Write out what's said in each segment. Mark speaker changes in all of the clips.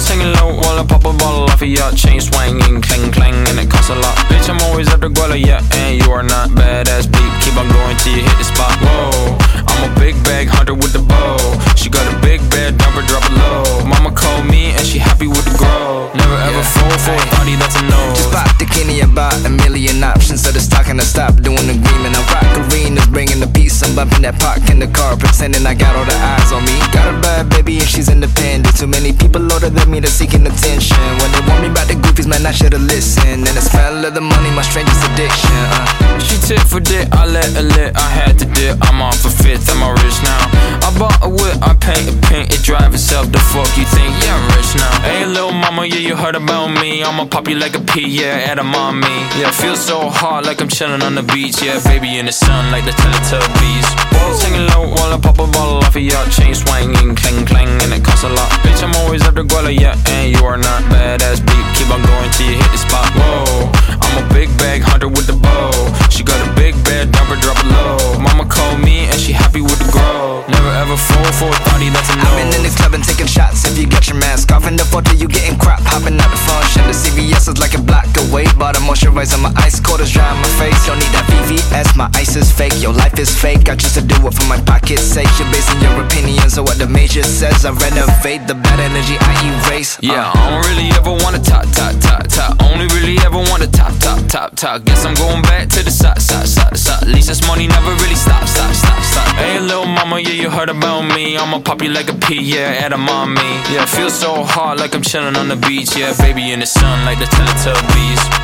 Speaker 1: singing low while I pop a bottle off of your chain swinging, clang clang, and it costs a lot. Bitch, I'm always after Guala, yeah, and you are not badass beat. Keep on going till you hit the spot. Whoa, I'm a big bag hunter with the bow. She got a big bed, dump her, drop it low. Mama called me and she happy with the grow. Never ever
Speaker 2: Yeah.
Speaker 1: fall for a thotty that's a no.
Speaker 2: Just pop the Kenny about a million options. That park in the car, pretending I got all the eyes on me. Got a bad baby and she's independent. Too many people older than me that's seeking attention. When they want me about the goofies, man, I should've listened. And the smell of the money, my strangest addiction. Uh.
Speaker 1: She tip for dick, I let her lit, I had to dip. I'm off a fifth, I'm a rich now. I bought a whip, I paint a paint, it drive itself. The fuck you think? Yeah, I'm rich now. Hey, little mama, yeah, you heard about me. I'ma pop you like a pea, yeah, at a mommy. Yeah, feel so hot like I'm chilling on the beach. Yeah, baby in the sun like the Teletubbies. Your chain swinging, clang clang, and it costs a lot. Bitch, I'm always after Guala, yeah, and you are not badass beat. Keep on going till you hit the spot. Whoa, I'm a big bag hunter with the bow. She got a big bed, her, drop it low. Mama called me and she happy with the grow. Never ever fall for a thotty, that's a no.
Speaker 2: I've been in the club and taking shots. If you got your mask off in the photo, you getting crap. Hopping out the function. The CVS is like a block moisturizing my ice cold is dry on my face. Don't need that VVS, my ice is fake. Your life is fake. I choose to do it for my pocket's sake. You're basing your opinions on what the major says. I renovate the bad energy I erase. Uh.
Speaker 1: Yeah, I don't really ever wanna top, top, top, top. Only really ever wanna top, top, top, top. Guess I'm going back to the side, side, side, side. At least this money never really stop, stop, stop, stop. Hey, little mama, yeah, you heard about me. I'ma pop you like a pea, yeah, at a mommy. Yeah, feel so hot like I'm chilling on the beach. Yeah, baby in the sun like the Teletubbies.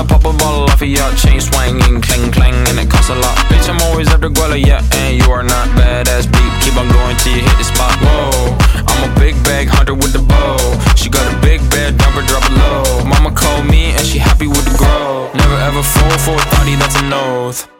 Speaker 1: Whoa, singing I pop a bottle off of your chain swinging, clang clang, and it costs a lot. Bitch, I'm always after Guala, yeah, and you are not badass beat. Keep on going till you hit the spot. Whoa, I'm a big bag hunter with the bow. She got a big bed, dump her, drop it low. Mama called me and she happy with the grow. Never ever fall for a thotty that's a nose.